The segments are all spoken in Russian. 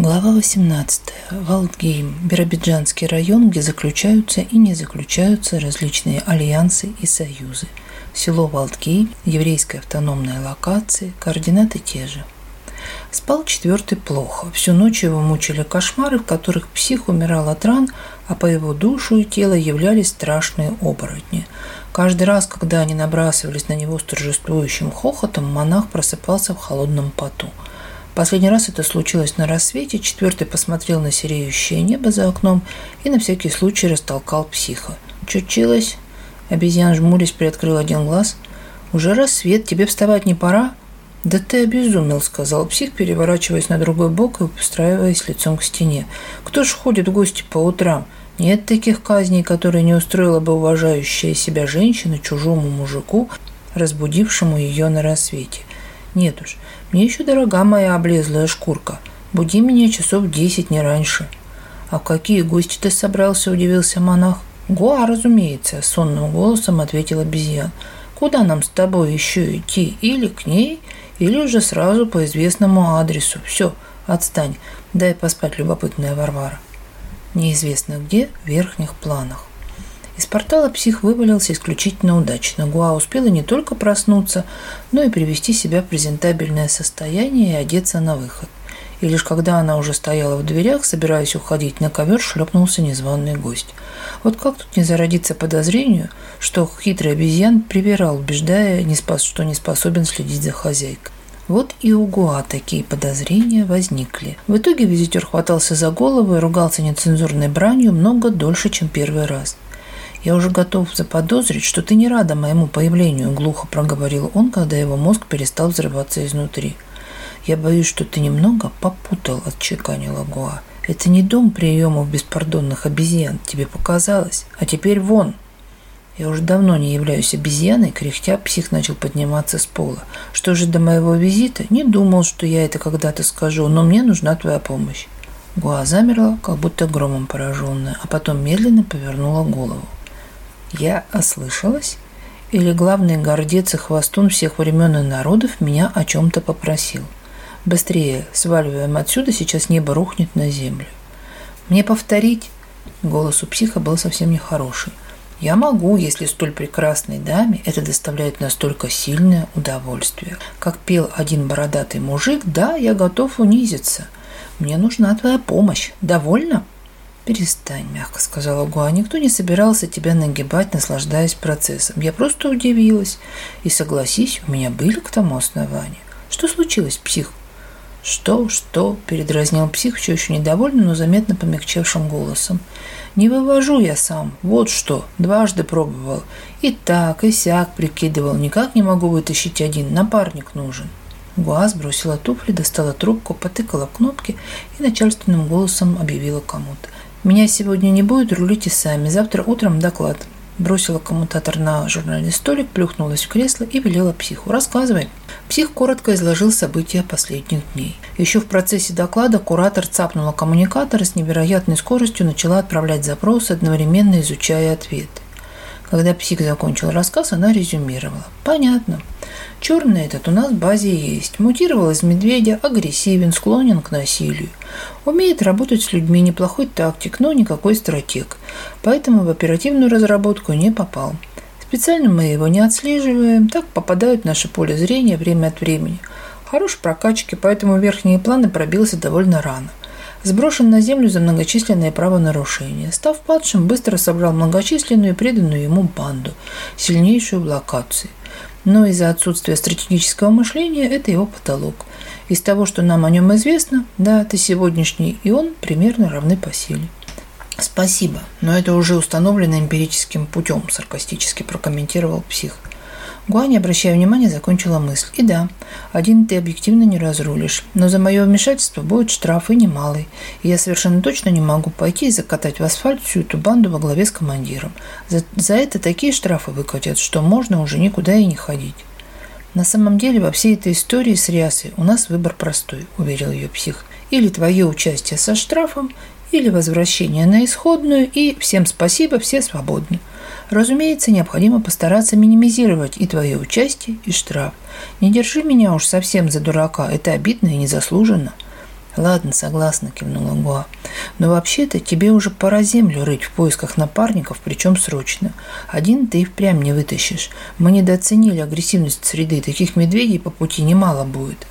Глава 18. Валдгейм. Биробиджанский район, где заключаются и не заключаются различные альянсы и союзы. Село Валдгейм, еврейская автономная локация, координаты те же. Спал четвертый плохо. Всю ночь его мучили кошмары, в которых псих умирал от ран, а по его душу и тело являлись страшные оборотни. Каждый раз, когда они набрасывались на него с торжествующим хохотом, монах просыпался в холодном поту – Последний раз это случилось на рассвете, четвертый посмотрел на сереющее небо за окном и на всякий случай растолкал психа. Чучилось? Обезьян жмурясь приоткрыл один глаз. «Уже рассвет, тебе вставать не пора?» «Да ты обезумел», — сказал псих, переворачиваясь на другой бок и устраиваясь лицом к стене. «Кто ж ходит в гости по утрам? Нет таких казней, которые не устроила бы уважающая себя женщина чужому мужику, разбудившему ее на рассвете. Нет уж, мне еще дорога моя облезлая шкурка. Буди меня часов десять, не раньше. А какие гости ты собрался, удивился монах. Гоа, разумеется, сонным голосом ответил обезьян. Куда нам с тобой еще идти? Или к ней, или уже сразу по известному адресу. Все, отстань, дай поспать любопытная Варвара. Неизвестно где, в верхних планах. Из портала псих вывалился исключительно удачно. Гуа успела не только проснуться, но и привести себя в презентабельное состояние и одеться на выход. И лишь когда она уже стояла в дверях, собираясь уходить на ковер, шлепнулся незваный гость. Вот как тут не зародиться подозрению, что хитрый обезьян прибирал, убеждая, не спас, что не способен следить за хозяйкой. Вот и у Гуа такие подозрения возникли. В итоге визитер хватался за голову и ругался нецензурной бранью много дольше, чем первый раз – я уже готов заподозрить, что ты не рада моему появлению, глухо проговорил он, когда его мозг перестал взрываться изнутри. Я боюсь, что ты немного попутал, отчеканила Гуа. Это не дом приемов беспардонных обезьян, тебе показалось. А теперь вон, я уже давно не являюсь обезьяной, кряхтя псих начал подниматься с пола. Что же до моего визита? Не думал, что я это когда-то скажу, но мне нужна твоя помощь. Гуа замерла, как будто громом пораженная, а потом медленно повернула голову. Я ослышалась? Или главный гордец и хвостун всех времен и народов меня о чем-то попросил? Быстрее, сваливаем отсюда, сейчас небо рухнет на землю. Мне повторить? Голос у психа был совсем нехороший. Я могу, если столь прекрасной даме это доставляет настолько сильное удовольствие. Как пел один бородатый мужик, да, я готов унизиться. Мне нужна твоя помощь. Довольно? «Перестань», — мягко сказала Гуа. «Никто не собирался тебя нагибать, наслаждаясь процессом. Я просто удивилась. И согласись, у меня были к тому основания. Что случилось, псих?» «Что, что?» – передразнил псих, все еще недовольным, но заметно помягчевшим голосом. «Не вывожу я сам. Вот что. Дважды пробовал. И так, и сяк прикидывал. Никак не могу вытащить один. Напарник нужен». Гуа сбросила туфли, достала трубку, потыкала кнопки и начальственным голосом объявила кому-то. Меня сегодня не будет, рулите сами. Завтра утром доклад. Бросила коммутатор на журнальный столик, плюхнулась в кресло и велела психу. «Рассказывай». Псих коротко изложил события последних дней. Еще в процессе доклада куратор цапнула коммуникатор и с невероятной скоростью начала отправлять запросы, одновременно изучая ответы. Когда псих закончил рассказ, она резюмировала. Понятно. Черный этот у нас в базе есть. Мутировал из медведя, агрессивен, склонен к насилию. Умеет работать с людьми, неплохой тактик, но никакой стратег. Поэтому в оперативную разработку не попал. Специально мы его не отслеживаем, так попадают в наше поле зрения время от времени. Хорош прокачки, поэтому верхние планы пробился довольно рано – Сброшен на землю за многочисленные правонарушения, став падшим, быстро собрал многочисленную и преданную ему банду, сильнейшую в локации. Но из-за отсутствия стратегического мышления это его потолок. Из того, что нам о нем известно, да, ты сегодняшний и он примерно равны по силе. «Спасибо, но это уже установлено эмпирическим путем», – саркастически прокомментировал псих. Главное обращая внимание, закончила мысль. И да, один ты объективно не разрулишь. Но за мое вмешательство будет штраф и немалый. И я совершенно точно не могу пойти и закатать в асфальт всю эту банду во главе с командиром. За, за это такие штрафы выкатят, что можно уже никуда и не ходить. На самом деле во всей этой истории с Риасой у нас выбор простой, уверил ее псих. Или твое участие со штрафом, или возвращение на исходную, и всем спасибо, все свободны. Разумеется, необходимо постараться минимизировать и твое участие, и штраф. Не держи меня уж совсем за дурака, это обидно и незаслуженно. Ладно, согласна, кивнула Гуа. Но вообще-то тебе уже пора землю рыть в поисках напарников, причем срочно. Один ты и впрямь не вытащишь. Мы недооценили агрессивность среды, таких медведей по пути немало будет.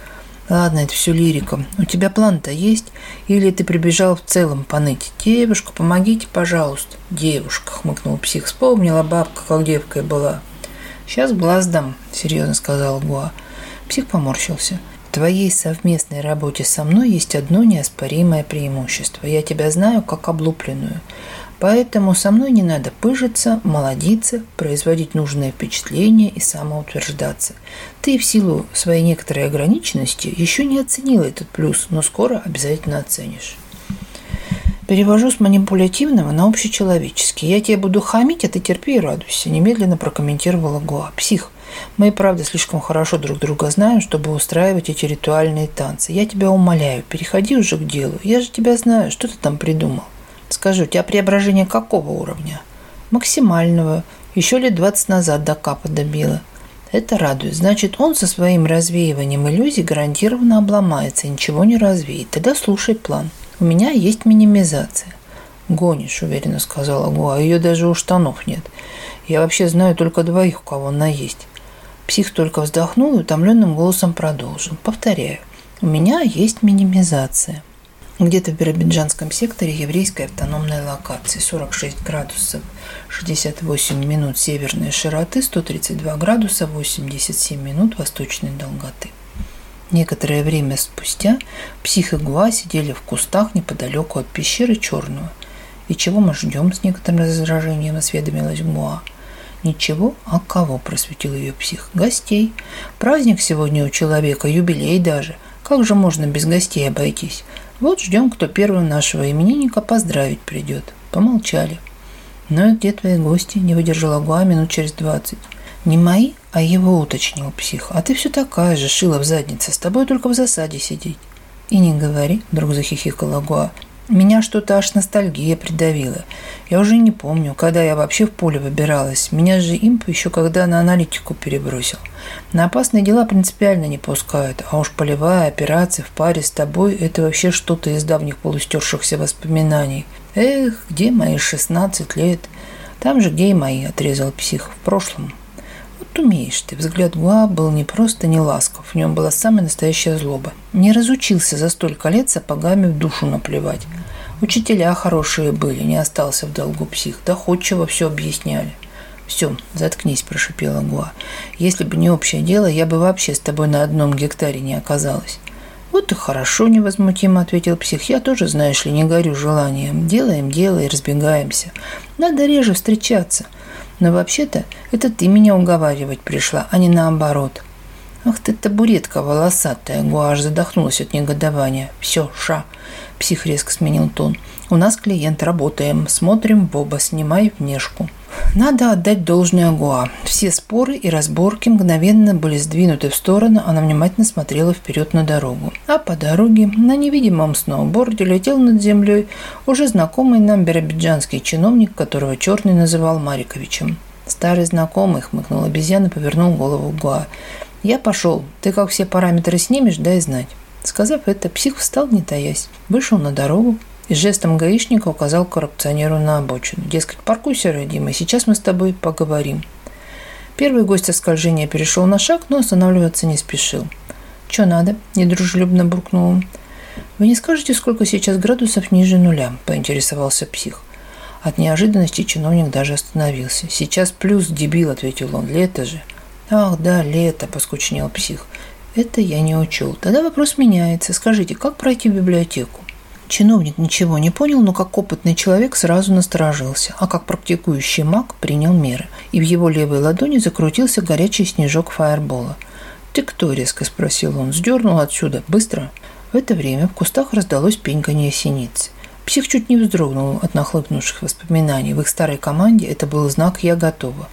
Ладно, это все лирика. У тебя план-то есть? Или ты прибежал в целом поныть? Девушка, помогите, пожалуйста. Девушка, хмыкнул псих. Вспомнила бабка, как девкой была. Сейчас глаз дам, серьезно сказал Гуа. Псих поморщился. В твоей совместной работе со мной есть одно неоспоримое преимущество. Я тебя знаю как облупленную. Поэтому со мной не надо пыжиться, молодиться, производить нужное впечатление и самоутверждаться. Ты в силу своей некоторой ограниченности еще не оценил этот плюс, но скоро обязательно оценишь. Перевожу с манипулятивного на общечеловеческий. Я тебе буду хамить, а ты терпи и радуйся, немедленно прокомментировала Гоа. Псих. Мы и правда слишком хорошо друг друга знаем, чтобы устраивать эти ритуальные танцы. Я тебя умоляю, переходи уже к делу. Я же тебя знаю, что ты там придумал. Скажи, у преображение какого уровня? Максимального. Еще лет 20 назад до капа добила. Это радует. Значит, он со своим развеиванием иллюзий гарантированно обломается ничего не развеет. Тогда слушай план. У меня есть минимизация. «Гонишь», — уверенно сказала Гуа. «Ее даже у штанов нет. Я вообще знаю только двоих, у кого она есть». Псих только вздохнул и утомленным голосом продолжил. «Повторяю, у меня есть минимизация». Где-то в биробиджанском секторе еврейской автономной локации 46 градусов 68 минут северной широты, 132 градуса 87 минут восточной долготы. Некоторое время спустя псих и Гуа сидели в кустах неподалеку от пещеры Черного. «И чего мы ждем?» – с некоторым раздражением осведомилась Гуа. «Ничего, а кого?» – просветил ее псих. «Гостей. Праздник сегодня у человека, юбилей даже. Как же можно без гостей обойтись? Вот ждем, кто первый нашего именинника поздравить придет. Помолчали. Но где твои гости? Не выдержала Гуа минут через двадцать. Не мои, а его уточнил псих. А ты все такая же, шила в заднице. С тобой только в засаде сидеть. И не говори, вдруг захихикала Гуа. Меня что-то аж ностальгия придавила. Я уже не помню, когда я вообще в поле выбиралась. Меня же имп еще когда на аналитику перебросил. На опасные дела принципиально не пускают, а уж полевая операция в паре с тобой – это вообще что-то из давних полустершихся воспоминаний. Эх, где мои 16 лет? Там же, гей мои, отрезал псих, в прошлом что умеешь ты?» Взгляд Гуа был не просто не ласков, в нем была самая настоящая злоба. Не разучился за столько лет сапогами в душу наплевать. Учителя хорошие были, не остался в долгу псих. Доходчиво все объясняли. «Все, заткнись», – прошипела Гуа. «Если бы не общее дело, я бы вообще с тобой на одном гектаре не оказалась». «Вот и хорошо», – невозмутимо ответил псих. «Я тоже, знаешь ли, не горю желанием. Делаем дело и разбегаемся. Надо реже встречаться. Но вообще-то это ты меня уговаривать пришла, а не наоборот. Ах ты табуретка волосатая, Гуаш задохнулась от негодования. Все, ша. Псих резко сменил тон. У нас клиент, работаем, смотрим боба, снимай внешку. Надо отдать должное Гуа. Все споры и разборки мгновенно были сдвинуты в сторону, она внимательно смотрела вперед на дорогу. А по дороге на невидимом сноуборде летел над землей уже знакомый нам биробиджанский чиновник, которого Черный называл Мариковичем. Старый знакомый хмыкнул обезьян и повернул голову Гуа. «Я пошел. Ты как все параметры снимешь, дай знать». Сказав это, псих встал, не таясь, вышел на дорогу, и жестом гаишника указал коррупционеру на обочину. Дескать, паркуйся, Дима, сейчас мы с тобой поговорим. Первый гость оскольжения перешел на шаг, но останавливаться не спешил. «Чё надо?» – недружелюбно буркнул он. «Вы не скажете, сколько сейчас градусов ниже нуля?» – поинтересовался псих. От неожиданности чиновник даже остановился. «Сейчас плюс, дебил», – ответил он, – «лето же». «Ах, да, лето», – поскучнел псих. «Это я не учел. Тогда вопрос меняется. Скажите, как пройти в библиотеку?» Чиновник ничего не понял, но как опытный человек сразу насторожился, а как практикующий маг принял меры, и в его левой ладони закрутился горячий снежок фаербола. «Ты кто?» – резко спросил он. «Сдернул отсюда. Быстро!» В это время в кустах раздалось пеньканье синицы. Псих чуть не вздрогнул от нахлыпнувших воспоминаний. В их старой команде это был знак «Я готова».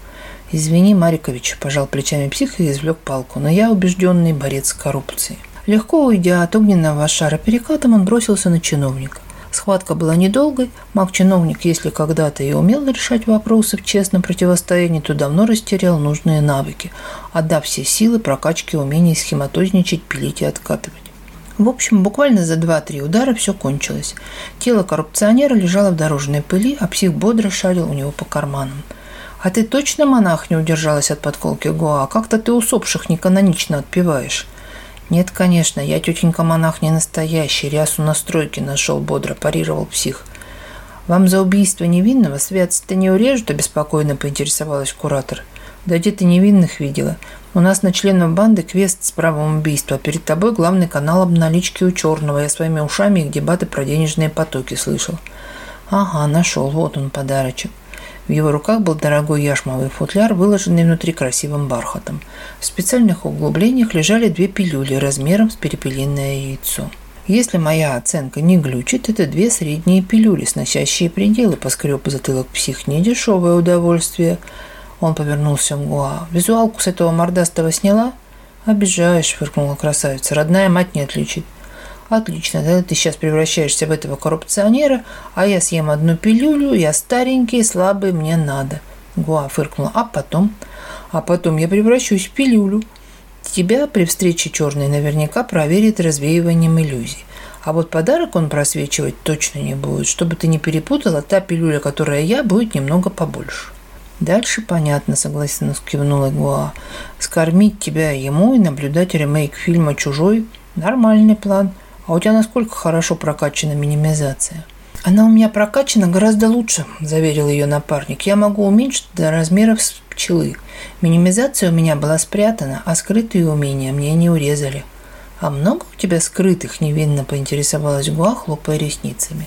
«Извини, Марикович», – пожал плечами псих и извлек палку, – «но я убежденный борец коррупции. Легко уйдя от огненного шара перекатом, он бросился на чиновника. Схватка была недолгой, маг-чиновник, если когда-то и умел решать вопросы в честном противостоянии, то давно растерял нужные навыки, отдав все силы прокачки умений схематозничать, пилить и откатывать. В общем, буквально за 2-3 удара все кончилось. Тело коррупционера лежало в дорожной пыли, а псих бодро шарил у него по карманам. «А ты точно, монах, не удержалась от подколки Гоа? Как-то ты усопших неканонично отпиваешь. «Нет, конечно, я, тетенька-монах, не настоящий, рясу настройки нашел бодро», – парировал псих. «Вам за убийство невинного святость-то не урежут?» – обеспокоенно поинтересовалась куратор. «Да где ты невинных видела? У нас на членов банды квест с правом убийства. А перед тобой главный канал об наличке у черного. Я своими ушами их дебаты про денежные потоки слышал». «Ага, нашел. Вот он, подарочек». В его руках был дорогой яшмовый футляр, выложенный внутри красивым бархатом. В специальных углублениях лежали две пилюли размером с перепелиное яйцо. Если моя оценка не глючит, это две средние пилюли, сносящие пределы, по поскреб затылок псих, недешевое удовольствие. Он повернулся Мгуа. «Визуалку с этого мордастого сняла?» «Обижаешь», — фыркнула красавица. «Родная мать не отличит» отлично, да, ты сейчас превращаешься в этого коррупционера, а я съем одну пилюлю, я старенький, слабый, мне надо. Гуа фыркнула. А потом? А потом я превращусь в пилюлю. Тебя при встрече черный наверняка проверит развеиванием иллюзий. А вот подарок он просвечивать точно не будет. Чтобы ты не перепутала, та пилюля, которая я, будет немного побольше. Дальше понятно, согласно кивнула Гуа. Скормить тебя ему и наблюдать ремейк фильма «Чужой» – нормальный план – а у тебя насколько хорошо прокачана минимизация? Она у меня прокачана гораздо лучше, заверил ее напарник. Я могу уменьшить до размеров пчелы. Минимизация у меня была спрятана, а скрытые умения мне не урезали. «А много у тебя скрытых?» – невинно поинтересовалась Гуа, хлопая ресницами.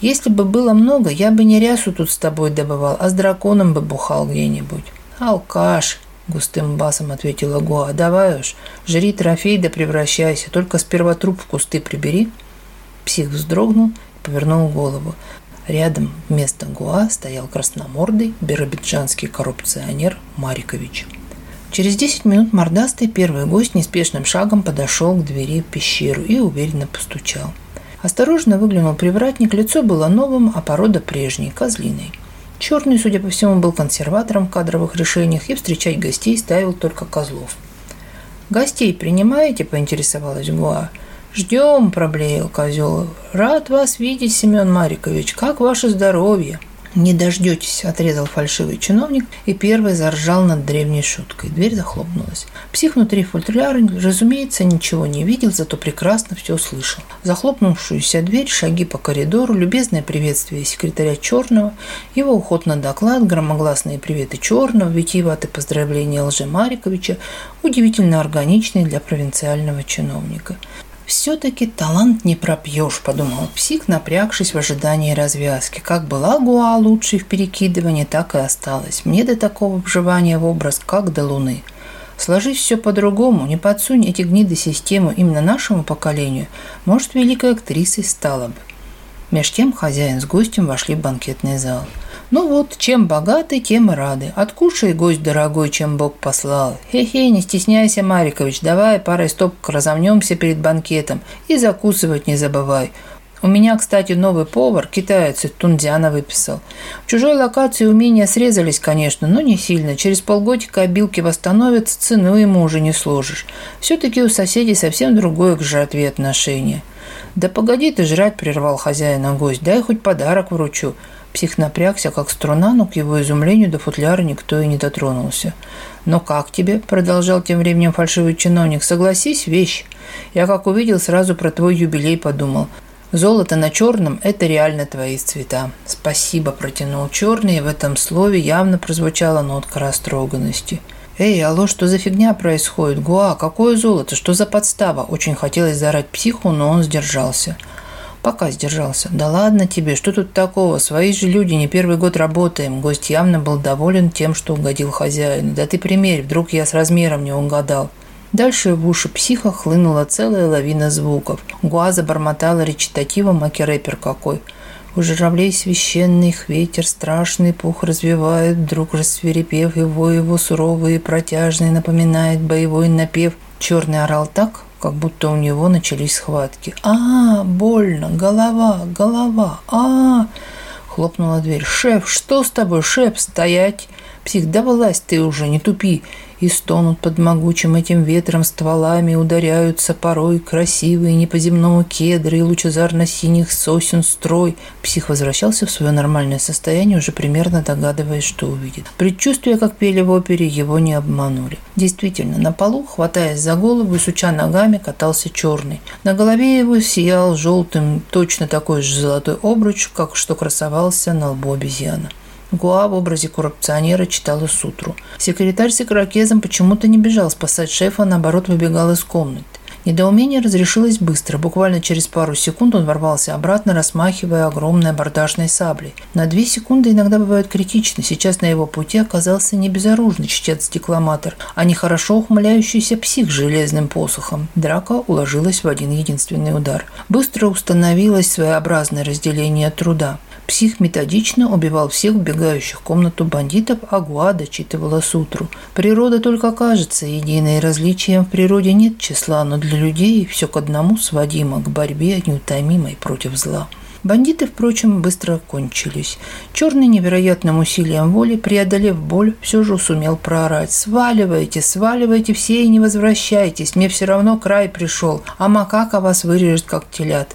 «Если бы было много, я бы не рясу тут с тобой добывал, а с драконом бы бухал где-нибудь». «Алкаш!» густым басом ответила Гоа. «Давай уж, жри трофей да превращайся, только сперва труп в кусты прибери». Псих вздрогнул повернул голову. Рядом вместо Гуа стоял красномордый биробиджанский коррупционер Марикович. Через 10 минут мордастый первый гость неспешным шагом подошел к двери пещеру и уверенно постучал. Осторожно выглянул привратник, лицо было новым, а порода прежней, козлиной – Черный, судя по всему, был консерватором кадровых решений и встречать гостей ставил только Козлов. «Гостей принимаете?» – поинтересовалась Гуа. «Ждем», – проблеял Козел. «Рад вас видеть, Семен Марикович. Как ваше здоровье?» «Не дождетесь», — отрезал фальшивый чиновник и первый заржал над древней шуткой. Дверь захлопнулась. Псих внутри фолькляра, разумеется, ничего не видел, зато прекрасно все услышал. Захлопнувшуюся дверь, шаги по коридору, любезное приветствие секретаря Черного, его уход на доклад, громогласные приветы Черного, витиеваты поздравления Лже-Мариковича, удивительно органичные для провинциального чиновника — все-таки талант не пропьешь, подумал псих, напрягшись в ожидании развязки. Как была Гуа лучшей в перекидывании, так и осталась. Мне до такого вживания в образ, как до луны. Сложись все по-другому, не подсунь эти гниды систему именно нашему поколению, может, великой актрисой стала бы. Меж тем хозяин с гостем вошли в банкетный зал – ну вот, чем богаты, тем и рады. Откушай, гость дорогой, чем Бог послал. Хе-хе, не стесняйся, Марикович, давай парой стопок разомнемся перед банкетом и закусывать не забывай. У меня, кстати, новый повар, китаец из Тунзиана выписал. В чужой локации умения срезались, конечно, но не сильно. Через полгодика обилки восстановятся, цену ему уже не сложишь. Все-таки у соседей совсем другое к жратве отношение. «Да погоди ты жрать», – прервал хозяина гость, – «дай хоть подарок вручу». Псих напрягся, как струна, но к его изумлению до футляра никто и не дотронулся. Но как тебе?» – продолжал тем временем фальшивый чиновник. «Согласись, вещь. Я как увидел, сразу про твой юбилей подумал. Золото на черном – это реально твои цвета». «Спасибо», – протянул черный, и в этом слове явно прозвучала нотка растроганности. «Эй, алло, что за фигня происходит? Гуа, какое золото? Что за подстава?» Очень хотелось заорать психу, но он сдержался. – Пока сдержался. Да ладно тебе, что тут такого? Свои же люди не первый год работаем. Гость явно был доволен тем, что угодил хозяину. Да ты примерь, вдруг я с размером не угадал. Дальше в уши психа хлынула целая лавина звуков. Гуаза бормотала речитативом, аки рэпер какой. У журавлей священных ветер страшный пух развивает, вдруг рассверепев его, его суровый и протяжный напоминает боевой напев. Черный орал так, как будто у него начались схватки. «А, больно! Голова! Голова! а Хлопнула дверь. «Шеф, что с тобой, шеф? Стоять! Псих, да вылазь ты уже, не тупи! и стонут под могучим этим ветром стволами, ударяются порой красивые не кедры и лучезарно-синих сосен строй. Псих возвращался в свое нормальное состояние, уже примерно догадываясь, что увидит. Предчувствия, как пели в опере, его не обманули. Действительно, на полу, хватаясь за голову и суча ногами, катался черный. На голове его сиял желтым точно такой же золотой обруч, как что красовался на лбу обезьяна. Гуа в образе коррупционера читала сутру. Секретарь с Секракезом почему-то не бежал спасать шефа, наоборот, выбегал из комнаты. Недоумение разрешилось быстро. Буквально через пару секунд он ворвался обратно, расмахивая огромной абордажной саблей. На две секунды иногда бывает критично. Сейчас на его пути оказался не безоружный чтец-декламатор, а нехорошо ухмыляющийся псих с железным посохом. Драка уложилась в один единственный удар. Быстро установилось своеобразное разделение труда. Псих методично убивал всех убегающих в комнату бандитов, а Гуа дочитывала сутру. Природа только кажется единой, различием в природе нет числа, но для людей все к одному сводимо, к борьбе неутомимой против зла. Бандиты, впрочем, быстро кончились. Черный невероятным усилием воли, преодолев боль, все же сумел проорать. «Сваливайте, сваливайте все и не возвращайтесь, мне все равно край пришел, а макака вас вырежет, как телят».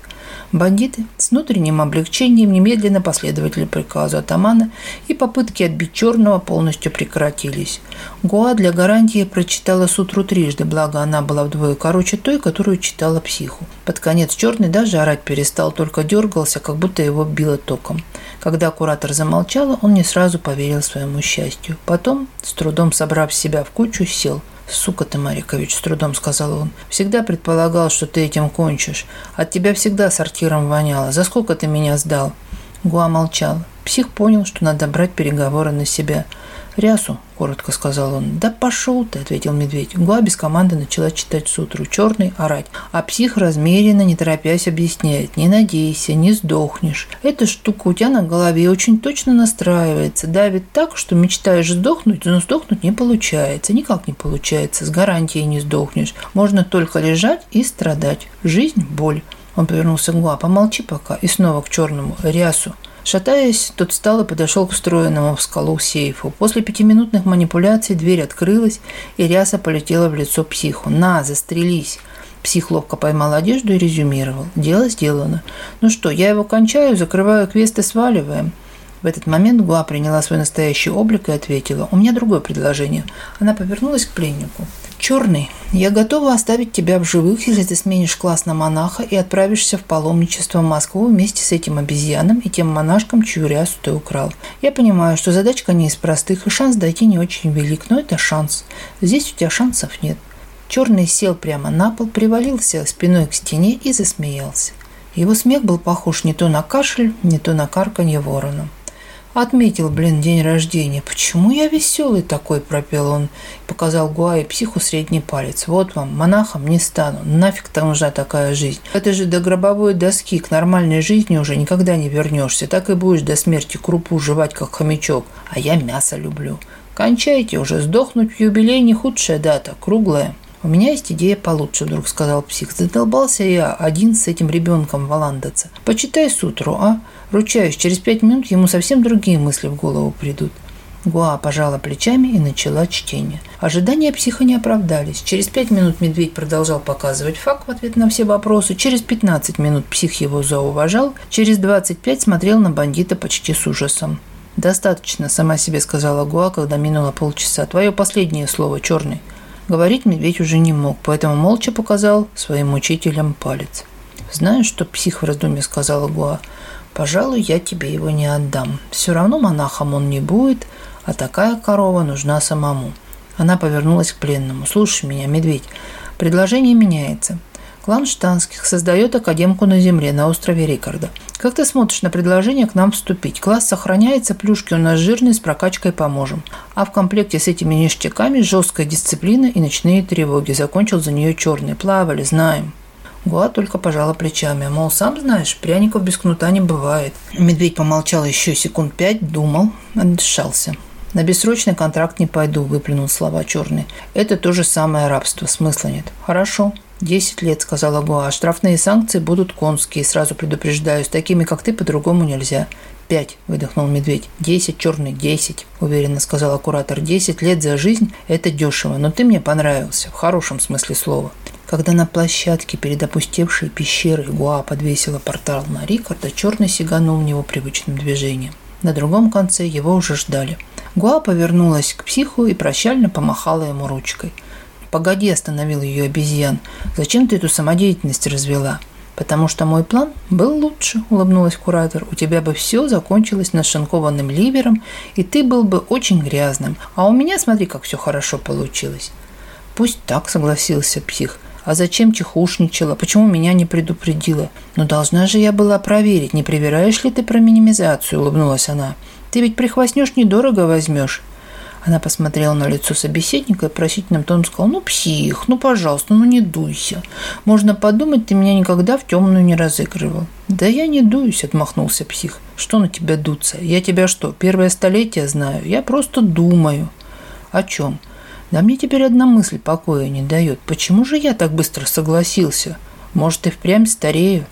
Бандиты с внутренним облегчением немедленно последовали приказу атамана, и попытки отбить черного полностью прекратились. Гуа для гарантии прочитала сутру трижды, благо она была вдвое короче той, которую читала психу. Под конец черный даже орать перестал, только дергался, как будто его било током. Когда куратор замолчала, он не сразу поверил своему счастью. Потом, с трудом собрав себя в кучу, сел – Сука ты, Марикович, с трудом сказал он. Всегда предполагал, что ты этим кончишь. От тебя всегда сортиром воняло. За сколько ты меня сдал? Гуа молчал. Псих понял, что надо брать переговоры на себя. Рясу, коротко сказал он. «Да пошел ты!» – ответил медведь. Гла без команды начала читать сутру черный, орать. А псих размеренно, не торопясь, объясняет. «Не надейся, не сдохнешь. Эта штука у тебя на голове очень точно настраивается, давит так, что мечтаешь сдохнуть, но сдохнуть не получается, никак не получается, с гарантией не сдохнешь. Можно только лежать и страдать. Жизнь – боль». Он повернулся к Гла. «Помолчи пока». И снова к черному. «Риасу». Шатаясь, тот встал и подошел к встроенному в скалу сейфу. После пятиминутных манипуляций дверь открылась, и ряса полетела в лицо психу. «На, застрелись!» Псих ловко поймал одежду и резюмировал. «Дело сделано. Ну что, я его кончаю, закрываю квест и сваливаем. В этот момент Гуа приняла свой настоящий облик и ответила, «У меня другое предложение». Она повернулась к пленнику. «Черный, я готова оставить тебя в живых, если ты сменишь класс на монаха и отправишься в паломничество в Москву вместе с этим обезьяном и тем монашком, чью рясу ты украл. Я понимаю, что задачка не из простых, и шанс дойти не очень велик, но это шанс. Здесь у тебя шансов нет». Черный сел прямо на пол, привалился спиной к стене и засмеялся. Его смех был похож не то на кашель, не то на карканье ворона. Отметил блин день рождения. Почему я веселый такой, пропел он. Показал Гуаи психу средний палец. Вот вам, монахом не стану. Нафиг там нужна такая жизнь. Это же до гробовой доски. К нормальной жизни уже никогда не вернешься. Так и будешь до смерти крупу жевать, как хомячок. А я мясо люблю. Кончайте уже. Сдохнуть в юбилей не худшая дата. Круглая. «У меня есть идея получше», – вдруг сказал псих. «Задолбался я один с этим ребенком валандаться. Почитай сутру, а?» Ручаюсь, через пять минут ему совсем другие мысли в голову придут. Гуа пожала плечами и начала чтение. Ожидания психа не оправдались. Через пять минут медведь продолжал показывать факт в ответ на все вопросы. Через 15 минут псих его зауважал. Через 25 смотрел на бандита почти с ужасом. «Достаточно», — сама себе сказала Гуа, когда минуло полчаса. «Твое последнее слово, черный». Говорить медведь уже не мог, поэтому молча показал своим учителям палец. «Знаешь, что псих в раздумье сказала Гуа? Пожалуй, я тебе его не отдам. Все равно монахом он не будет, а такая корова нужна самому. Она повернулась к пленному. Слушай меня, медведь, предложение меняется. Клан Штанских создает академку на земле, на острове Рикарда. Как ты смотришь на предложение к нам вступить? Класс сохраняется, плюшки у нас жирные, с прокачкой поможем. А в комплекте с этими ништяками жесткая дисциплина и ночные тревоги. Закончил за нее черный. Плавали, знаем. Гуа только пожала плечами, мол, сам знаешь, пряников без кнута не бывает. Медведь помолчал еще секунд пять, думал, отдышался. На бессрочный контракт не пойду, выплюнул слова черный. Это то же самое рабство, смысла нет. Хорошо, 10 лет, сказала Гуа. Штрафные санкции будут конские, сразу предупреждаю. С такими, как ты, по-другому нельзя. «Пять», – выдохнул медведь. «Десять, черный, десять», – уверенно сказал куратор. «Десять лет за жизнь – это дешево, но ты мне понравился, в хорошем смысле слова». Когда на площадке перед опустевшей пещерой Гуа подвесила портал на Мари, черный сиганул в него привычным движением. На другом конце его уже ждали. Гуа повернулась к психу и прощально помахала ему ручкой. «Погоди», – остановил ее обезьян, – «зачем ты эту самодеятельность развела?» «Потому что мой план был лучше», – улыбнулась куратор. «У тебя бы все закончилось нашинкованным ливером, и ты был бы очень грязным. А у меня, смотри, как все хорошо получилось». «Пусть так», – согласился псих – а зачем чехушничала? Почему меня не предупредила? Но должна же я была проверить, не проверяешь ли ты про минимизацию, улыбнулась она. Ты ведь прихвастнешь, недорого возьмешь. Она посмотрела на лицо собеседника и просительным тоном сказала, «Ну, псих, ну, пожалуйста, ну, не дуйся. Можно подумать, ты меня никогда в темную не разыгрывал». «Да я не дуюсь», — отмахнулся псих. «Что на тебя дуться? Я тебя что, первое столетие знаю? Я просто думаю». «О чем?» Да мне теперь одна мысль покоя не дает. Почему же я так быстро согласился? Может, и впрямь старею?»